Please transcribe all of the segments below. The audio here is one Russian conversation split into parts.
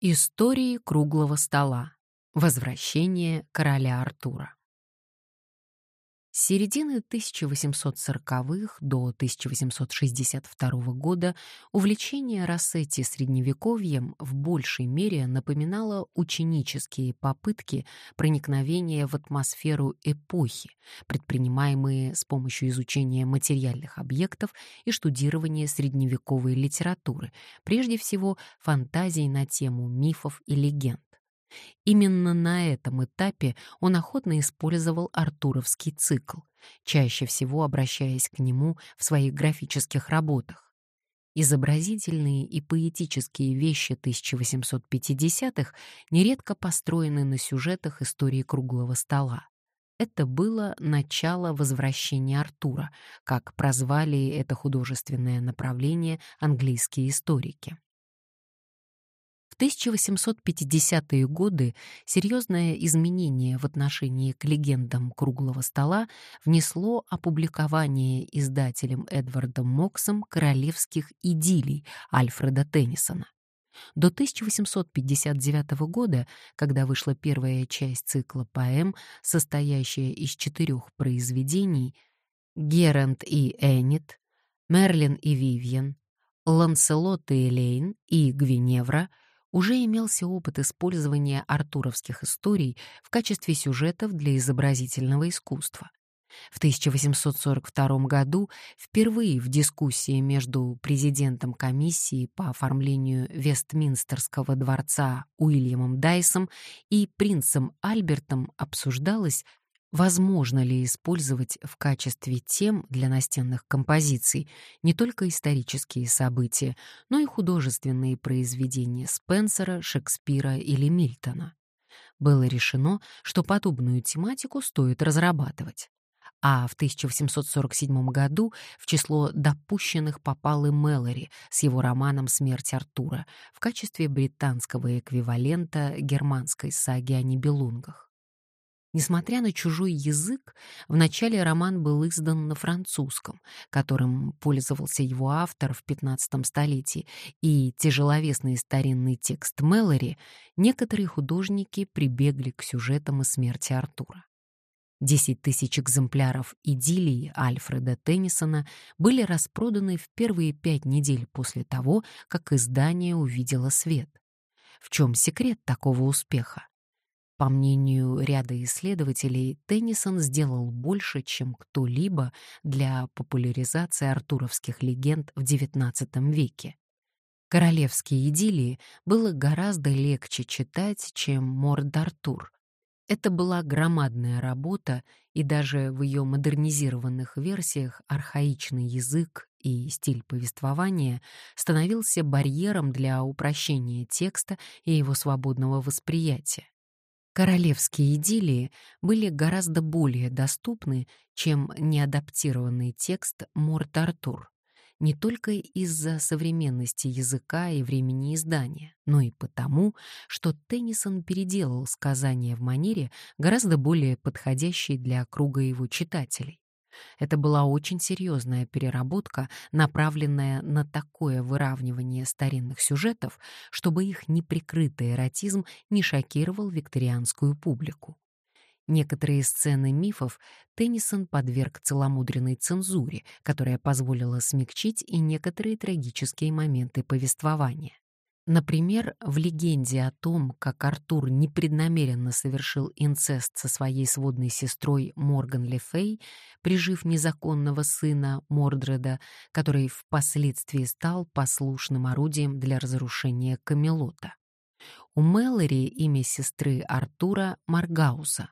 Истории круглого стола. Возвращение короля Артура. С середины 1840-х до 1862 года увлечение Рассетти средневековьем в большей мере напоминало ученические попытки проникновения в атмосферу эпохи, предпринимаемые с помощью изучения материальных объектов и штудирования средневековой литературы, прежде всего фантазий на тему мифов и легенд. Именно на этом этапе он охотно использовал артуровский цикл, чаще всего обращаясь к нему в своих графических работах. Изобразительные и поэтические вещи 1850-х нередко построены на сюжетах истории круглого стола. Это было начало возвращения Артура, как прозвали это художественное направление английские историки. 1850-е годы серьезное изменение в отношении к легендам круглого стола внесло опубликование издателем Эдвардом Моксом королевских идиллий Альфреда Теннисона. До 1859 года, когда вышла первая часть цикла поэм, состоящая из четырех произведений «Герант и Эннет», «Мерлин и Вивьен», «Ланселот и Элейн» и «Гвиневра», уже имелся опыт использования артуровских историй в качестве сюжетов для изобразительного искусства. В 1842 году впервые в дискуссии между президентом комиссии по оформлению Вестминстерского дворца Уильямом Дайсом и принцем Альбертом обсуждалось, Возможно ли использовать в качестве тем для настенных композиций не только исторические события, но и художественные произведения Спенсера, Шекспира или Мильтона? Было решено, что подобную тематику стоит разрабатывать. А в 1847 году в число допущенных попал и Мэлори с его романом «Смерть Артура» в качестве британского эквивалента германской саги о Нибелунгах. Несмотря на чужой язык, вначале роман был издан на французском, которым пользовался его автор в XV столетии, и тяжеловесный старинный текст Мэлори некоторые художники прибегли к сюжетам о смерти Артура. Десять тысяч экземпляров идиллии Альфреда Теннисона были распроданы в первые пять недель после того, как издание увидело свет. В чем секрет такого успеха? По мнению ряда исследователей, Теннисон сделал больше, чем кто-либо для популяризации артуровских легенд в XIX веке. Королевские идиллии было гораздо легче читать, чем Морд-Артур. Это была громадная работа, и даже в ее модернизированных версиях архаичный язык и стиль повествования становился барьером для упрощения текста и его свободного восприятия. Королевские идиллии были гораздо более доступны, чем неадаптированный текст Морт-Артур, не только из-за современности языка и времени издания, но и потому, что Теннисон переделал сказания в манере, гораздо более подходящей для круга его читателей. Это была очень серьезная переработка, направленная на такое выравнивание старинных сюжетов, чтобы их неприкрытый эротизм не шокировал викторианскую публику. Некоторые сцены мифов Теннисон подверг целомудренной цензуре, которая позволила смягчить и некоторые трагические моменты повествования. Например, в легенде о том, как Артур непреднамеренно совершил инцест со своей сводной сестрой Морган Лефей, прижив незаконного сына Мордреда, который впоследствии стал послушным орудием для разрушения Камелота. У Мэлори имя сестры Артура Маргауза.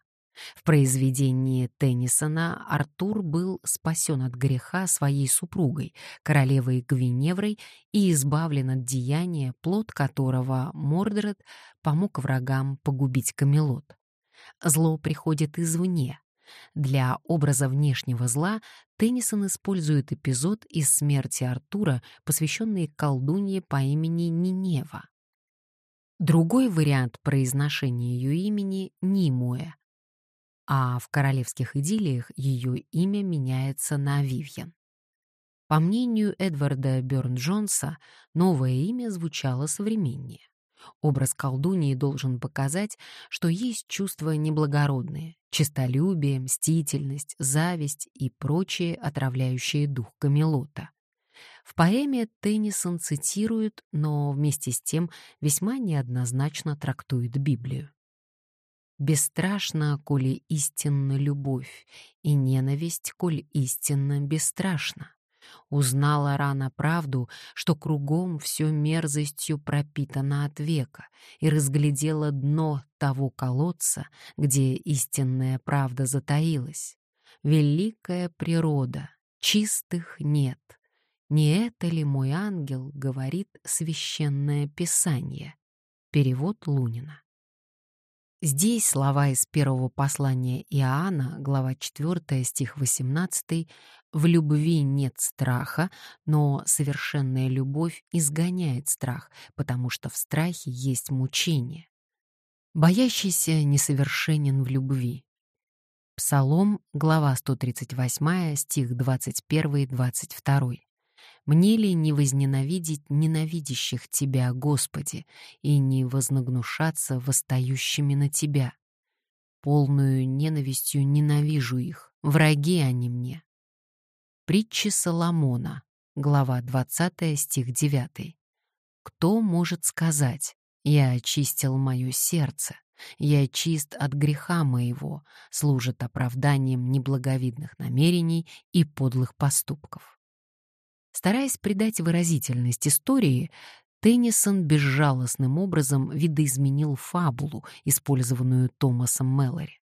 В произведении Теннисона Артур был спасен от греха своей супругой, королевой Гвиневрой, и избавлен от деяния, плод которого Мордред помог врагам погубить Камелот. Зло приходит извне. Для образа внешнего зла Теннисон использует эпизод из смерти Артура, посвященный колдунье по имени Нинева. Другой вариант произношения ее имени — Нимуэ, а в королевских идиллиях ее имя меняется на Вивьен. По мнению Эдварда Бёрн-Джонса, новое имя звучало современнее. Образ колдуньи должен показать, что есть чувства неблагородные — честолюбие, мстительность, зависть и прочие отравляющие дух Камелота. В поэме Теннисон цитирует, но вместе с тем весьма неоднозначно трактует Библию. «Бесстрашна, коли истинна любовь, и ненависть, коль истинно бесстрашна. Узнала рано правду, что кругом все мерзостью пропитано от века, и разглядела дно того колодца, где истинная правда затаилась. Великая природа, чистых нет. Не это ли мой ангел, говорит священное писание? Перевод Лунина. Здесь слова из первого послания Иоанна, глава 4, стих 18, «В любви нет страха, но совершенная любовь изгоняет страх, потому что в страхе есть мучение». Боящийся несовершенен в любви. Псалом, глава 138, стих 21-22. Мне ли не возненавидеть ненавидящих Тебя, Господи, и не вознагнушаться восстающими на Тебя? Полную ненавистью ненавижу их, враги они мне. Притчи Соломона, глава 20, стих 9. Кто может сказать, «Я очистил мое сердце, я чист от греха моего», служит оправданием неблаговидных намерений и подлых поступков. Стараясь придать выразительность истории, Теннисон безжалостным образом видоизменил фабулу, использованную Томасом Мэлори.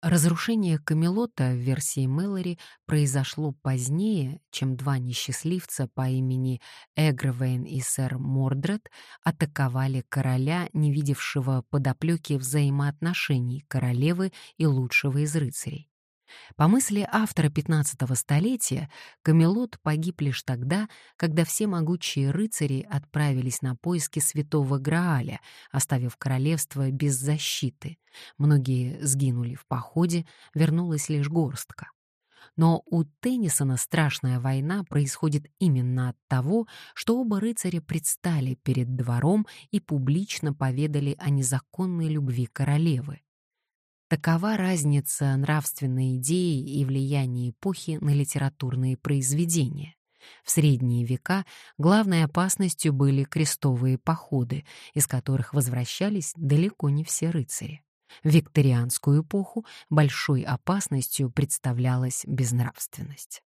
Разрушение Камелота в версии Мэлори произошло позднее, чем два несчастливца по имени Эгровейн и сэр Мордред атаковали короля, не видевшего подоплеки взаимоотношений королевы и лучшего из рыцарей. По мысли автора 15-го столетия, Камелот погиб лишь тогда, когда все могучие рыцари отправились на поиски святого Грааля, оставив королевство без защиты. Многие сгинули в походе, вернулась лишь горстка. Но у Теннисона страшная война происходит именно от того, что оба рыцаря предстали перед двором и публично поведали о незаконной любви королевы. Такова разница нравственной идеи и влияния эпохи на литературные произведения. В средние века главной опасностью были крестовые походы, из которых возвращались далеко не все рыцари. В викторианскую эпоху большой опасностью представлялась безнравственность.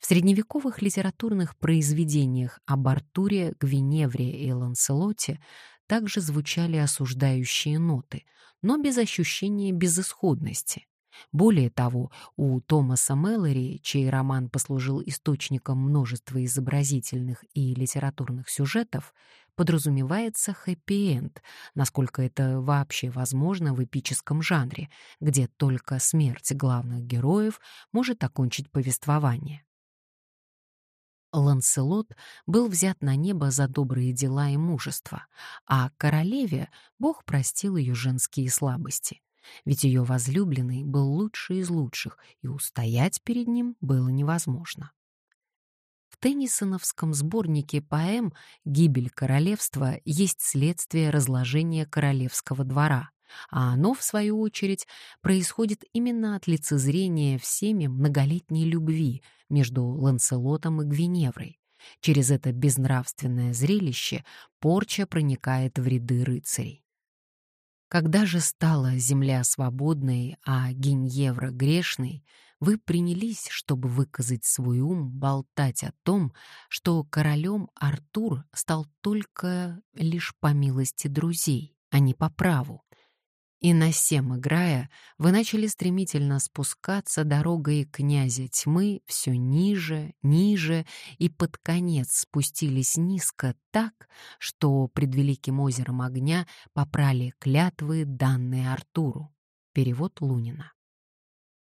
В средневековых литературных произведениях об Артуре, Гвиневре и Ланселоте также звучали осуждающие ноты, но без ощущения безысходности. Более того, у Томаса Мэлори, чей роман послужил источником множества изобразительных и литературных сюжетов, подразумевается хэппи-энд, насколько это вообще возможно в эпическом жанре, где только смерть главных героев может окончить повествование. Ланселот был взят на небо за добрые дела и мужество, а королеве Бог простил ее женские слабости. Ведь ее возлюбленный был лучший из лучших, и устоять перед ним было невозможно. В Теннисоновском сборнике поэм «Гибель королевства» есть следствие разложения королевского двора, а оно, в свою очередь, происходит именно от лицезрения всеми многолетней любви между Ланселотом и Гвиневрой. Через это безнравственное зрелище порча проникает в ряды рыцарей. Когда же стала земля свободной, а Гиньевра грешной, вы принялись, чтобы выказать свой ум, болтать о том, что королем Артур стал только лишь по милости друзей, а не по праву, и на сем играя, вы начали стремительно спускаться дорогой князя тьмы все ниже, ниже, и под конец спустились низко так, что пред великим озером огня попрали клятвы, данные Артуру. Перевод Лунина.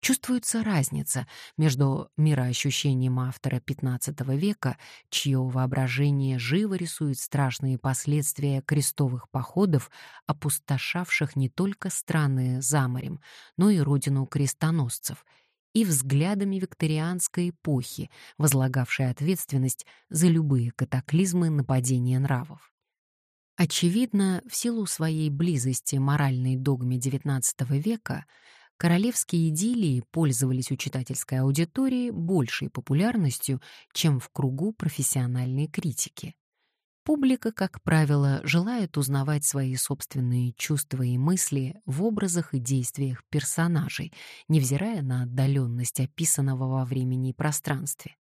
Чувствуется разница между мироощущением автора XV века, чье воображение живо рисует страшные последствия крестовых походов, опустошавших не только страны за морем, но и родину крестоносцев, и взглядами викторианской эпохи, возлагавшей ответственность за любые катаклизмы нападения нравов. Очевидно, в силу своей близости моральной догме XIX века королевские идиллии пользовались у читательской аудитории большей популярностью, чем в кругу профессиональной критики. Публика, как правило, желает узнавать свои собственные чувства и мысли в образах и действиях персонажей, невзирая на отдаленность описанного во времени и пространстве.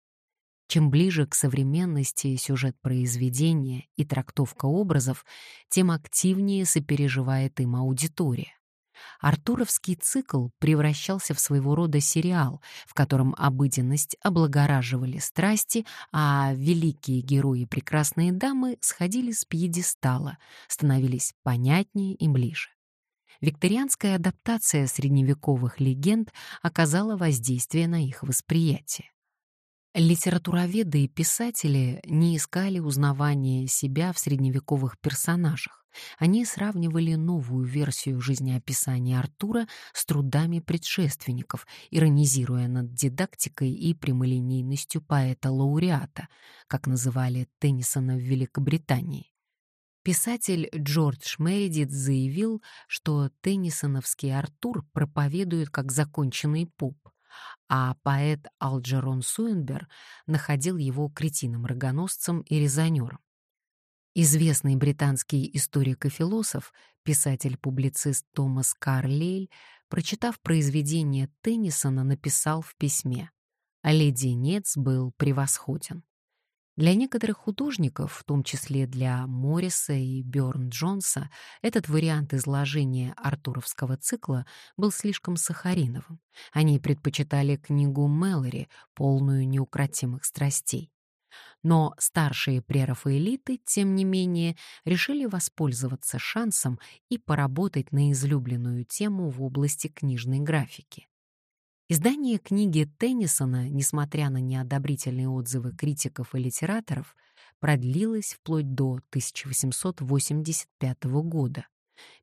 Чем ближе к современности сюжет произведения и трактовка образов, тем активнее сопереживает им аудитория. Артуровский цикл превращался в своего рода сериал, в котором обыденность облагораживали страсти, а великие герои и прекрасные дамы сходили с пьедестала, становились понятнее и ближе. Викторианская адаптация средневековых легенд оказала воздействие на их восприятие. Литературоведы и писатели не искали узнавания себя в средневековых персонажах. Они сравнивали новую версию жизнеописания Артура с трудами предшественников, иронизируя над дидактикой и прямолинейностью поэта-лауреата, как называли Теннисона в Великобритании. Писатель Джордж Мередит заявил, что теннисоновский Артур проповедует как законченный поп, а поэт Алджерон Суэнбер находил его кретином-рогоносцем и резонером. Известный британский историк и философ, писатель-публицист Томас Карлейль, прочитав произведение Теннисона, написал в письме «А леди Нец был превосходен». Для некоторых художников, в том числе для Морриса и Бёрн Джонса, этот вариант изложения артуровского цикла был слишком сахариновым. Они предпочитали книгу Мэлори, полную неукротимых страстей. Но старшие прерафаэлиты, тем не менее, решили воспользоваться шансом и поработать на излюбленную тему в области книжной графики. Издание книги Теннисона, несмотря на неодобрительные отзывы критиков и литераторов, продлилось вплоть до 1885 года.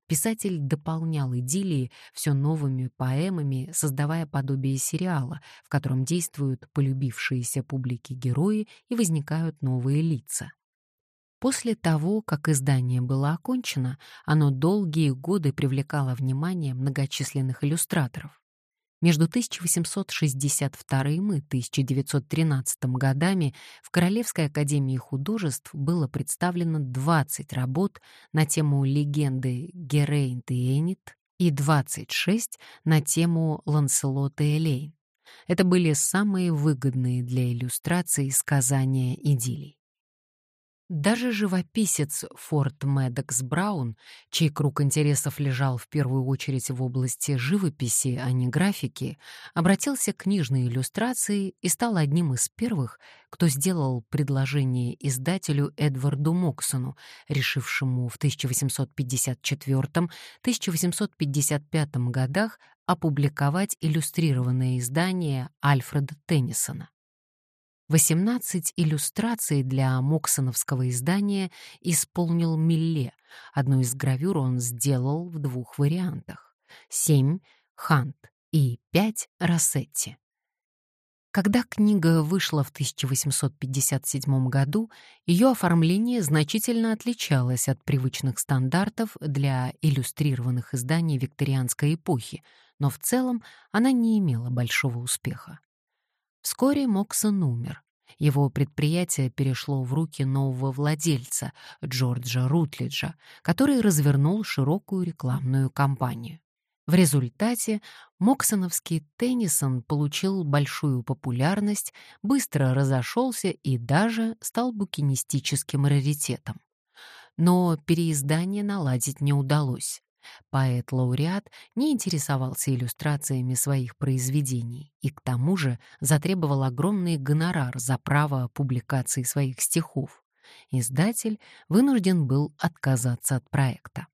Писатель дополнял идиллии все новыми поэмами, создавая подобие сериала, в котором действуют полюбившиеся публике герои и возникают новые лица. После того, как издание было окончено, оно долгие годы привлекало внимание многочисленных иллюстраторов. Между 1862 и 1913 годами в Королевской академии художеств было представлено 20 работ на тему легенды Герейнт и Энит и 26 на тему Ланселота и Элейн. Это были самые выгодные для иллюстрации сказания идиллий. Даже живописец Форд Медекс Браун, чей круг интересов лежал в первую очередь в области живописи, а не графики, обратился к книжной иллюстрации и стал одним из первых, кто сделал предложение издателю Эдварду Моксону, решившему в 1854-1855 годах опубликовать иллюстрированное издание Альфреда Теннисона. 18 иллюстраций для моксоновского издания исполнил Милле. Одну из гравюр он сделал в двух вариантах. 7 — Хант и 5 — Рассетти. Когда книга вышла в 1857 году, ее оформление значительно отличалось от привычных стандартов для иллюстрированных изданий викторианской эпохи, но в целом она не имела большого успеха. Вскоре Моксон умер. Его предприятие перешло в руки нового владельца, Джорджа Рутлиджа, который развернул широкую рекламную кампанию. В результате Моксоновский Теннисон получил большую популярность, быстро разошелся и даже стал букинистическим раритетом. Но переиздание наладить не удалось. Поэт-лауреат не интересовался иллюстрациями своих произведений и к тому же затребовал огромный гонорар за право публикации своих стихов. Издатель вынужден был отказаться от проекта.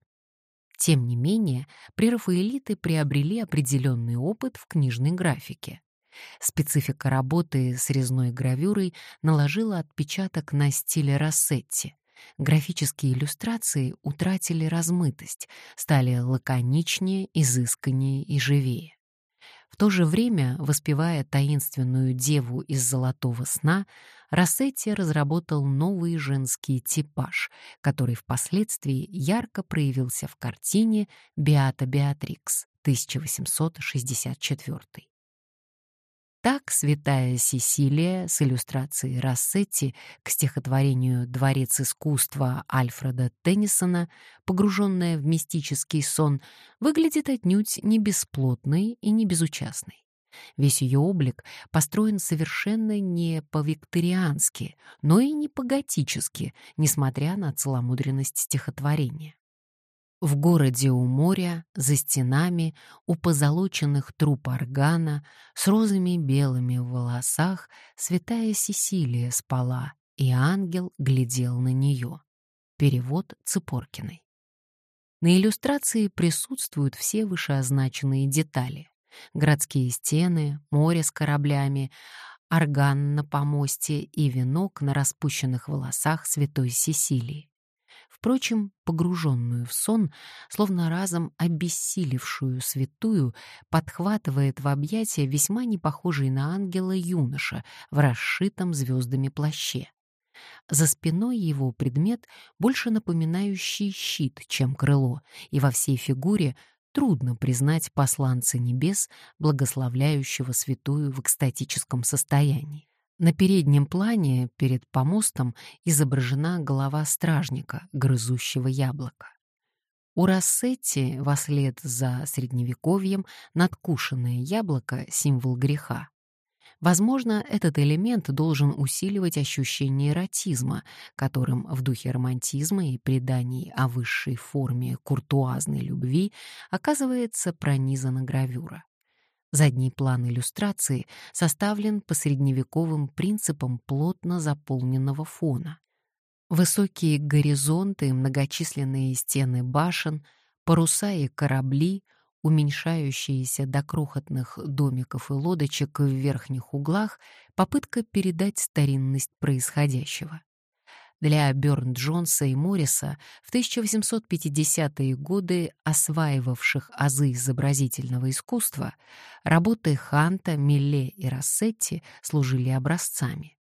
Тем не менее, прерафаэлиты приобрели определенный опыт в книжной графике. Специфика работы с резной гравюрой наложила отпечаток на стиль Рассетти. Графические иллюстрации утратили размытость, стали лаконичнее, изысканнее и живее. В то же время, воспевая таинственную деву из «Золотого сна», Рассетти разработал новый женский типаж, который впоследствии ярко проявился в картине «Беата Беатрикс» 1864. Так святая Сесилия с иллюстрацией Рассетти к стихотворению «Дворец искусства» Альфреда Теннисона, погруженная в мистический сон, выглядит отнюдь не бесплотной и не безучастной. Весь ее облик построен совершенно не по-викториански, но и не по-готически, несмотря на целомудренность стихотворения. В городе у моря, за стенами, у позолоченных труб органа, с розами белыми в волосах, святая Сесилия спала, и ангел глядел на нее. Перевод Цыпоркиной. На иллюстрации присутствуют все вышеозначенные детали. Городские стены, море с кораблями, орган на помосте и венок на распущенных волосах святой Сесилии впрочем, погруженную в сон, словно разом обессилевшую святую, подхватывает в объятия весьма не похожий на ангела юноша в расшитом звездами плаще. За спиной его предмет, больше напоминающий щит, чем крыло, и во всей фигуре трудно признать посланца небес, благословляющего святую в экстатическом состоянии. На переднем плане, перед помостом, изображена голова стражника, грызущего яблоко. У Рассетти, вослед за средневековьем, надкушенное яблоко — символ греха. Возможно, этот элемент должен усиливать ощущение эротизма, которым в духе романтизма и преданий о высшей форме куртуазной любви оказывается пронизана гравюра. Задний план иллюстрации составлен по средневековым принципам плотно заполненного фона. Высокие горизонты, многочисленные стены башен, паруса и корабли, уменьшающиеся до крохотных домиков и лодочек в верхних углах, попытка передать старинность происходящего. Для Бёрн-Джонса и Морриса в 1850-е годы осваивавших азы изобразительного искусства, работы Ханта, Милле и Рассетти служили образцами.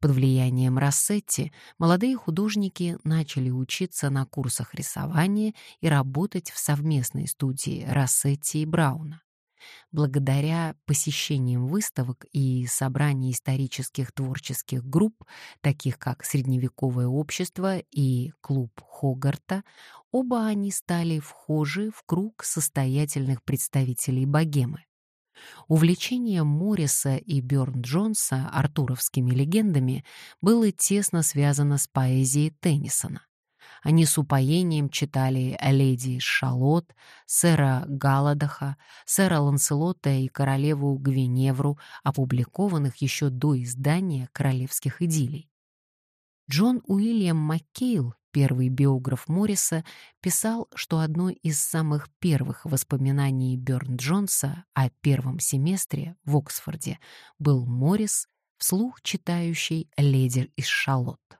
Под влиянием Рассетти молодые художники начали учиться на курсах рисования и работать в совместной студии Рассетти и Брауна. Благодаря посещениям выставок и собраний исторических творческих групп, таких как Средневековое общество и клуб Хогарта, оба они стали вхожи в круг состоятельных представителей богемы. Увлечение Морриса и Бёрн-Джонса артуровскими легендами было тесно связано с поэзией Теннисона. Они с упоением читали леди Шалот, сэра Галадаха, сэра Ланселота и королеву Гвиневру, опубликованных еще до издания королевских идиллий. Джон Уильям Маккейл, первый биограф Морриса, писал, что одно из самых первых воспоминаний Бёрн-Джонса о первом семестре в Оксфорде был Моррис, вслух читающий «Леди из Шалот».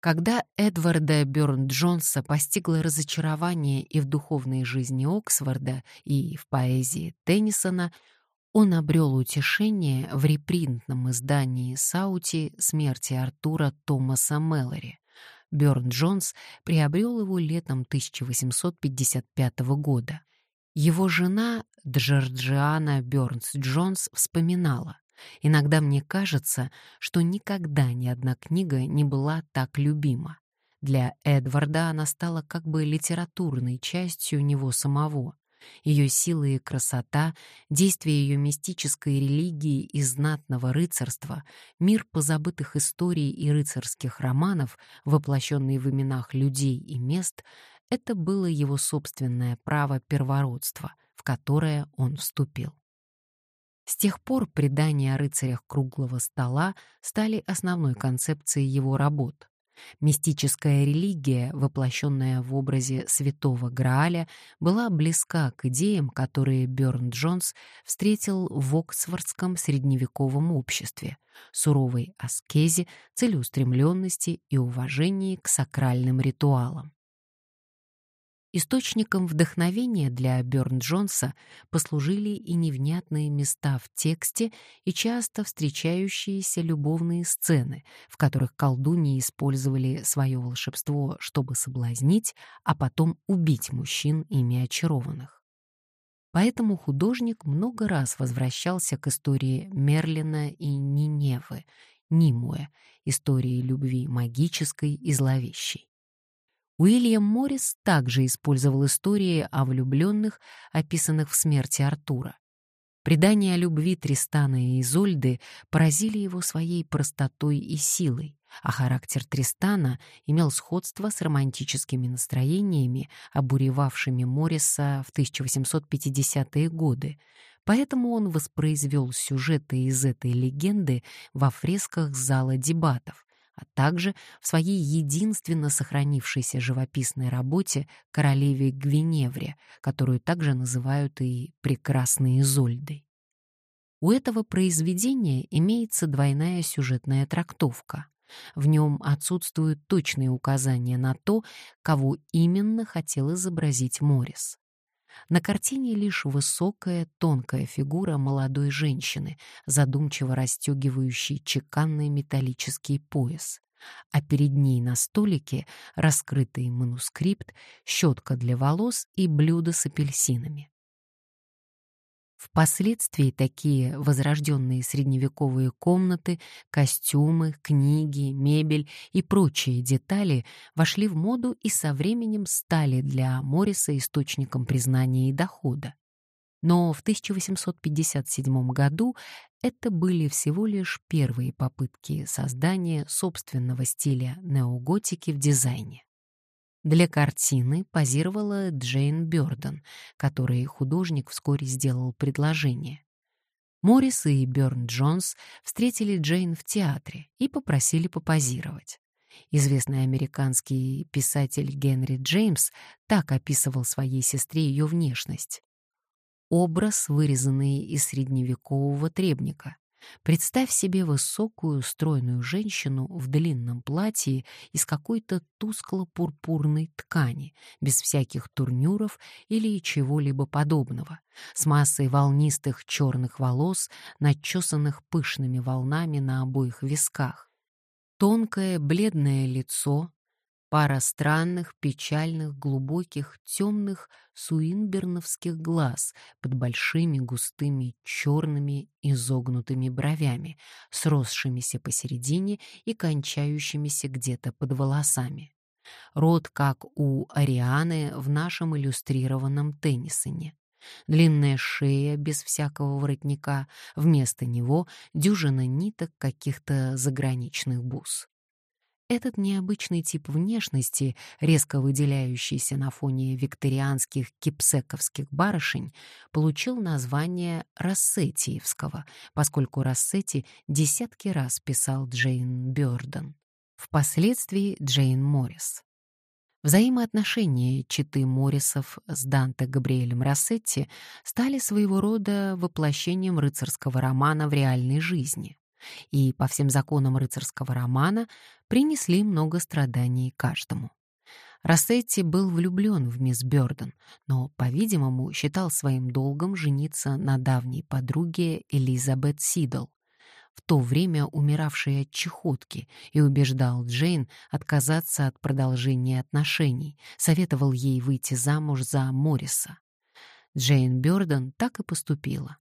Когда Эдварда Бёрн-Джонса постигло разочарование и в духовной жизни Оксфорда, и в поэзии Теннисона, он обрел утешение в репринтном издании Саути «Смерти Артура» Томаса Мэлори. Бёрн-Джонс приобрел его летом 1855 года. Его жена Джорджиана Бёрн-Джонс вспоминала. Иногда мне кажется, что никогда ни одна книга не была так любима. Для Эдварда она стала как бы литературной частью него самого. Ее сила и красота, действие ее мистической религии и знатного рыцарства, мир позабытых историй и рыцарских романов, воплощенный в именах людей и мест — это было его собственное право первородства, в которое он вступил. С тех пор предания о рыцарях круглого стола стали основной концепцией его работ. Мистическая религия, воплощенная в образе святого Грааля, была близка к идеям, которые Бёрн-Джонс встретил в Оксфордском средневековом обществе, суровой аскезе, целеустремленности и уважении к сакральным ритуалам. Источником вдохновения для Бёрн-Джонса послужили и невнятные места в тексте и часто встречающиеся любовные сцены, в которых колдуньи использовали свое волшебство, чтобы соблазнить, а потом убить мужчин ими очарованных. Поэтому художник много раз возвращался к истории Мерлина и Ниневы, Нимуэ, истории любви магической и зловещей. Уильям Моррис также использовал истории о влюбленных, описанных в смерти Артура. Предания о любви Тристана и Изольды поразили его своей простотой и силой, а характер Тристана имел сходство с романтическими настроениями, обуревавшими Морриса в 1850-е годы, поэтому он воспроизвел сюжеты из этой легенды во фресках зала дебатов, а также в своей единственно сохранившейся живописной работе «Королеве Гвиневре», которую также называют и «Прекрасной Изольдой». У этого произведения имеется двойная сюжетная трактовка. В нем отсутствуют точные указания на то, кого именно хотел изобразить Морис. На картине лишь высокая, тонкая фигура молодой женщины, задумчиво расстегивающей чеканный металлический пояс. А перед ней на столике раскрытый манускрипт, щетка для волос и блюдо с апельсинами. Впоследствии такие возрожденные средневековые комнаты, костюмы, книги, мебель и прочие детали вошли в моду и со временем стали для Морриса источником признания и дохода. Но в 1857 году это были всего лишь первые попытки создания собственного стиля неоготики в дизайне. Для картины позировала Джейн Бёрден, которой художник вскоре сделал предложение. Моррис и Бёрн Джонс встретили Джейн в театре и попросили попозировать. Известный американский писатель Генри Джеймс так описывал своей сестре ее внешность. Образ, вырезанный из средневекового требника. Представь себе высокую, стройную женщину в длинном платье из какой-то тускло-пурпурной ткани, без всяких турнюров или чего-либо подобного, с массой волнистых черных волос, начесанных пышными волнами на обоих висках. Тонкое бледное лицо, Пара странных, печальных, глубоких, темных суинберновских глаз под большими густыми черными изогнутыми бровями, сросшимися посередине и кончающимися где-то под волосами. Рот, как у Арианы в нашем иллюстрированном Теннисоне. Длинная шея без всякого воротника, вместо него дюжина ниток каких-то заграничных бус. Этот необычный тип внешности, резко выделяющийся на фоне викторианских кипсековских барышень, получил название Рассетиевского, поскольку Рассети десятки раз писал Джейн Бёрден. Впоследствии Джейн Моррис. Взаимоотношения читы Моррисов с Данте Габриэлем Рассетти стали своего рода воплощением рыцарского романа в реальной жизни и по всем законам рыцарского романа принесли много страданий каждому. Рассетти был влюблен в мисс Бёрден, но, по-видимому, считал своим долгом жениться на давней подруге Элизабет Сидл, в то время умиравшей от чехотки, и убеждал Джейн отказаться от продолжения отношений, советовал ей выйти замуж за Морриса. Джейн Бёрден так и поступила.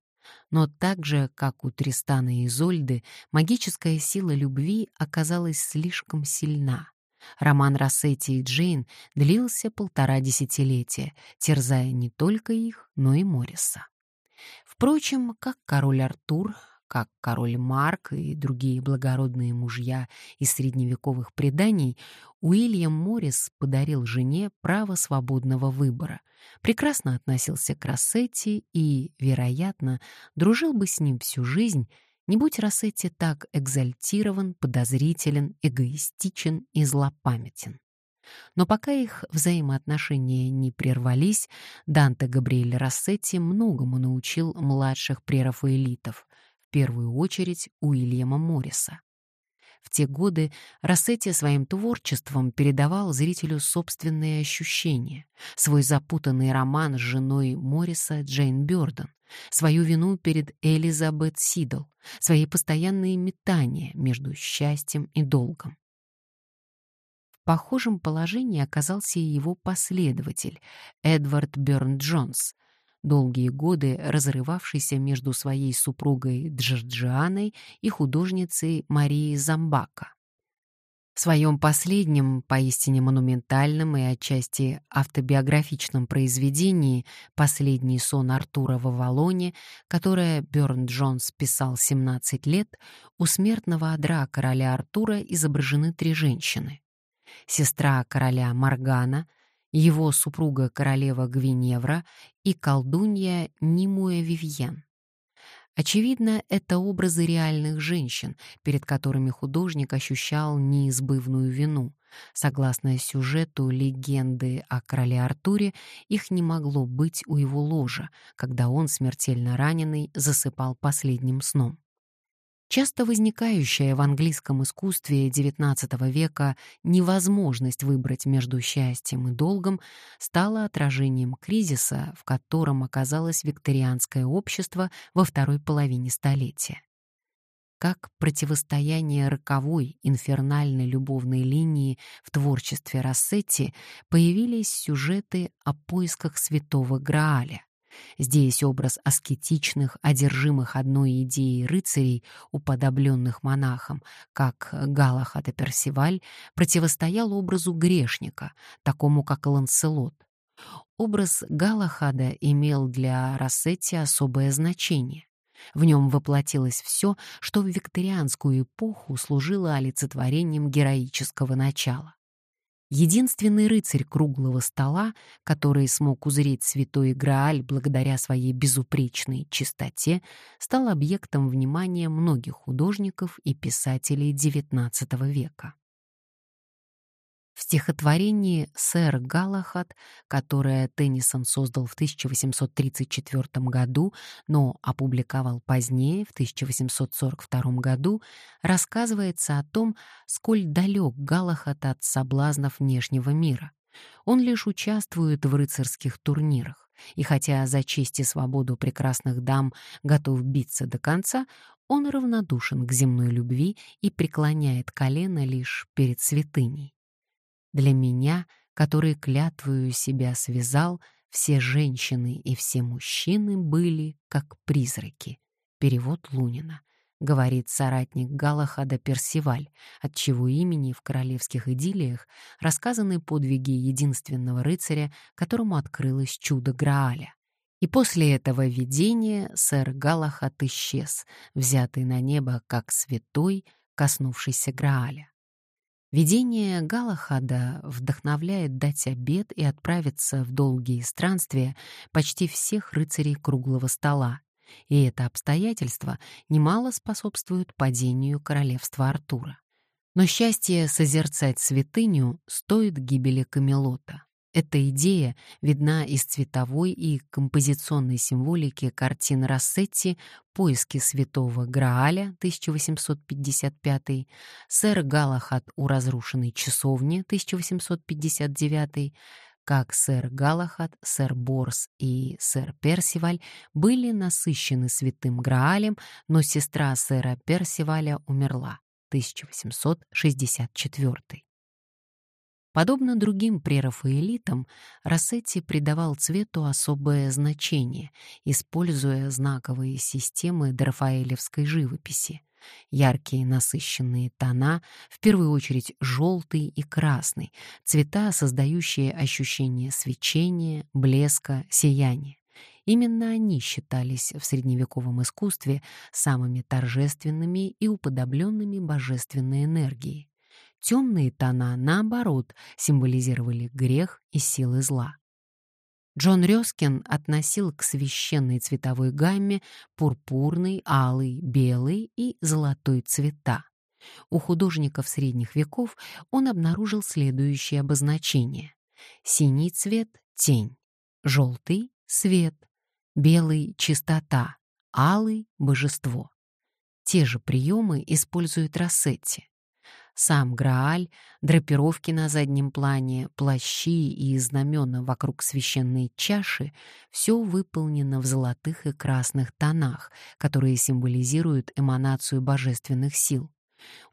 Но так же, как у Тристана и Изольды, магическая сила любви оказалась слишком сильна. Роман Рассетти и Джейн длился полтора десятилетия, терзая не только их, но и Морриса. Впрочем, как король Артур, как король Марк и другие благородные мужья из средневековых преданий, Уильям Моррис подарил жене право свободного выбора, прекрасно относился к Рассетти и, вероятно, дружил бы с ним всю жизнь, не будь Рассетти так экзальтирован, подозрителен, эгоистичен и злопамятен. Но пока их взаимоотношения не прервались, Данте Габриэль Рассетти многому научил младших прерафаэлитов, первую очередь Уильяма Морриса. В те годы Рассетти своим творчеством передавал зрителю собственные ощущения, свой запутанный роман с женой Морриса Джейн Бёрден, свою вину перед Элизабет Сидл, свои постоянные метания между счастьем и долгом. В похожем положении оказался и его последователь Эдвард Бёрн Джонс, долгие годы разрывавшийся между своей супругой Джорджианой и художницей Марией Замбака. В своем последнем, поистине монументальном и отчасти автобиографичном произведении «Последний сон Артура в Авалоне», которое Бёрн Джонс писал 17 лет, у смертного одра короля Артура изображены три женщины. Сестра короля Маргана, его супруга королева Гвиневра и колдунья Нимуя Вивьен. Очевидно, это образы реальных женщин, перед которыми художник ощущал неизбывную вину. Согласно сюжету легенды о короле Артуре, их не могло быть у его ложа, когда он, смертельно раненый, засыпал последним сном. Часто возникающая в английском искусстве XIX века невозможность выбрать между счастьем и долгом стала отражением кризиса, в котором оказалось викторианское общество во второй половине столетия. Как противостояние роковой инфернальной любовной линии в творчестве Рассетти появились сюжеты о поисках святого Грааля, Здесь образ аскетичных, одержимых одной идеей рыцарей, уподобленных монахам, как Галахад и Персиваль, противостоял образу грешника, такому как Ланселот. Образ Галахада имел для Рассетти особое значение. В нем воплотилось все, что в викторианскую эпоху служило олицетворением героического начала. Единственный рыцарь круглого стола, который смог узреть святой Грааль благодаря своей безупречной чистоте, стал объектом внимания многих художников и писателей XIX века. В стихотворении «Сэр Галахад», которое Теннисон создал в 1834 году, но опубликовал позднее, в 1842 году, рассказывается о том, сколь далек Галахад от соблазнов внешнего мира. Он лишь участвует в рыцарских турнирах, и хотя за честь и свободу прекрасных дам готов биться до конца, он равнодушен к земной любви и преклоняет колено лишь перед святыней. Для меня, который клятвою себя связал, все женщины и все мужчины были как призраки. Перевод Лунина. Говорит соратник Галахада Персиваль, от чего имени в королевских идиллиях рассказаны подвиги единственного рыцаря, которому открылось чудо Грааля. И после этого видения сэр Галахад исчез, взятый на небо как святой, коснувшийся Грааля. Видение Галахада вдохновляет дать обед и отправиться в долгие странствия почти всех рыцарей круглого стола, и это обстоятельство немало способствует падению королевства Артура. Но счастье созерцать святыню стоит гибели Камелота. Эта идея видна из цветовой и композиционной символики картин Рассетти «Поиски святого Грааля» 1855, «Сэр Галахад у разрушенной часовни» 1859, как сэр Галахад, сэр Борс и сэр Персиваль были насыщены святым Граалем, но сестра сэра Персиваля умерла 1864. Подобно другим прерафаэлитам, Рассетти придавал цвету особое значение, используя знаковые системы дорафаэлевской живописи. Яркие насыщенные тона, в первую очередь желтый и красный, цвета, создающие ощущение свечения, блеска, сияния. Именно они считались в средневековом искусстве самыми торжественными и уподобленными божественной энергией. Темные тона, наоборот, символизировали грех и силы зла. Джон Рёскин относил к священной цветовой гамме пурпурный, алый, белый и золотой цвета. У художников средних веков он обнаружил следующее обозначение. Синий цвет — тень, желтый — свет, белый — чистота, алый — божество. Те же приемы использует Рассетти. Сам Грааль, драпировки на заднем плане, плащи и знамена вокруг священной чаши — все выполнено в золотых и красных тонах, которые символизируют эманацию божественных сил.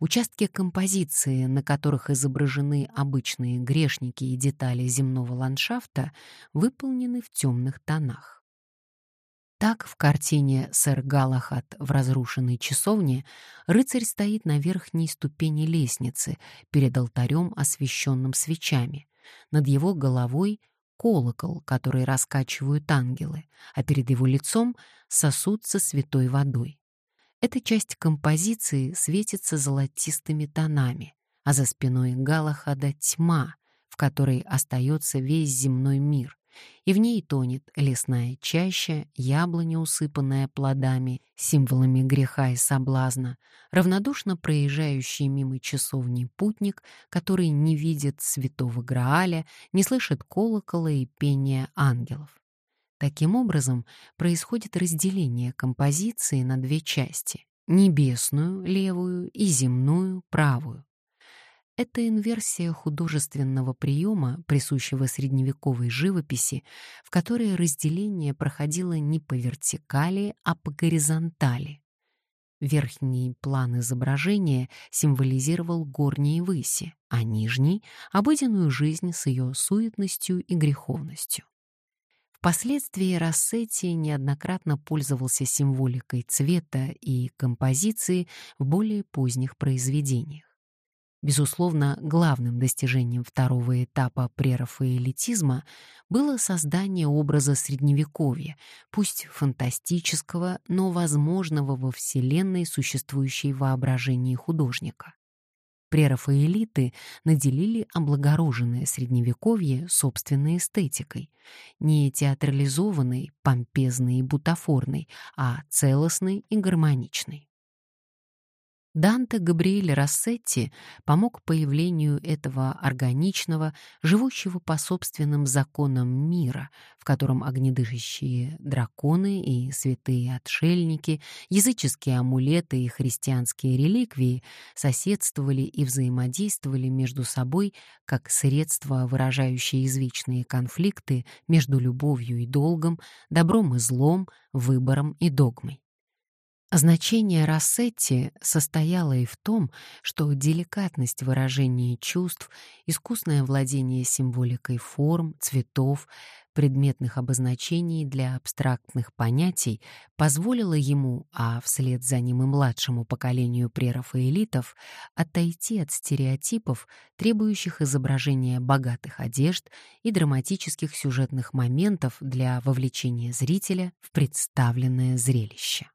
Участки композиции, на которых изображены обычные грешники и детали земного ландшафта, выполнены в темных тонах. Так, в картине «Сэр Галахат в разрушенной часовне» рыцарь стоит на верхней ступени лестницы перед алтарем, освещенным свечами. Над его головой — колокол, который раскачивают ангелы, а перед его лицом — сосуд со святой водой. Эта часть композиции светится золотистыми тонами, а за спиной Галахада тьма, в которой остается весь земной мир, и в ней тонет лесная чаща, яблоня, усыпанная плодами, символами греха и соблазна, равнодушно проезжающий мимо часовни путник, который не видит святого Грааля, не слышит колокола и пения ангелов. Таким образом, происходит разделение композиции на две части — небесную, левую, и земную, правую. Это инверсия художественного приема, присущего средневековой живописи, в которой разделение проходило не по вертикали, а по горизонтали. Верхний план изображения символизировал горние выси, а нижний — обыденную жизнь с ее суетностью и греховностью. Впоследствии Рассетти неоднократно пользовался символикой цвета и композиции в более поздних произведениях. Безусловно, главным достижением второго этапа прерафаэлитизма было создание образа Средневековья, пусть фантастического, но возможного во Вселенной существующей воображении художника. Прерафаэлиты наделили облагороженное Средневековье собственной эстетикой, не театрализованной, помпезной и бутафорной, а целостной и гармоничной. Данте Габриэль Рассетти помог появлению этого органичного, живущего по собственным законам мира, в котором огнедышащие драконы и святые отшельники, языческие амулеты и христианские реликвии соседствовали и взаимодействовали между собой как средства, выражающие извечные конфликты между любовью и долгом, добром и злом, выбором и догмой. Значение Рассетти состояло и в том, что деликатность выражения чувств, искусное владение символикой форм, цветов, предметных обозначений для абстрактных понятий позволило ему, а вслед за ним и младшему поколению прерафаэлитов, отойти от стереотипов, требующих изображения богатых одежд и драматических сюжетных моментов для вовлечения зрителя в представленное зрелище.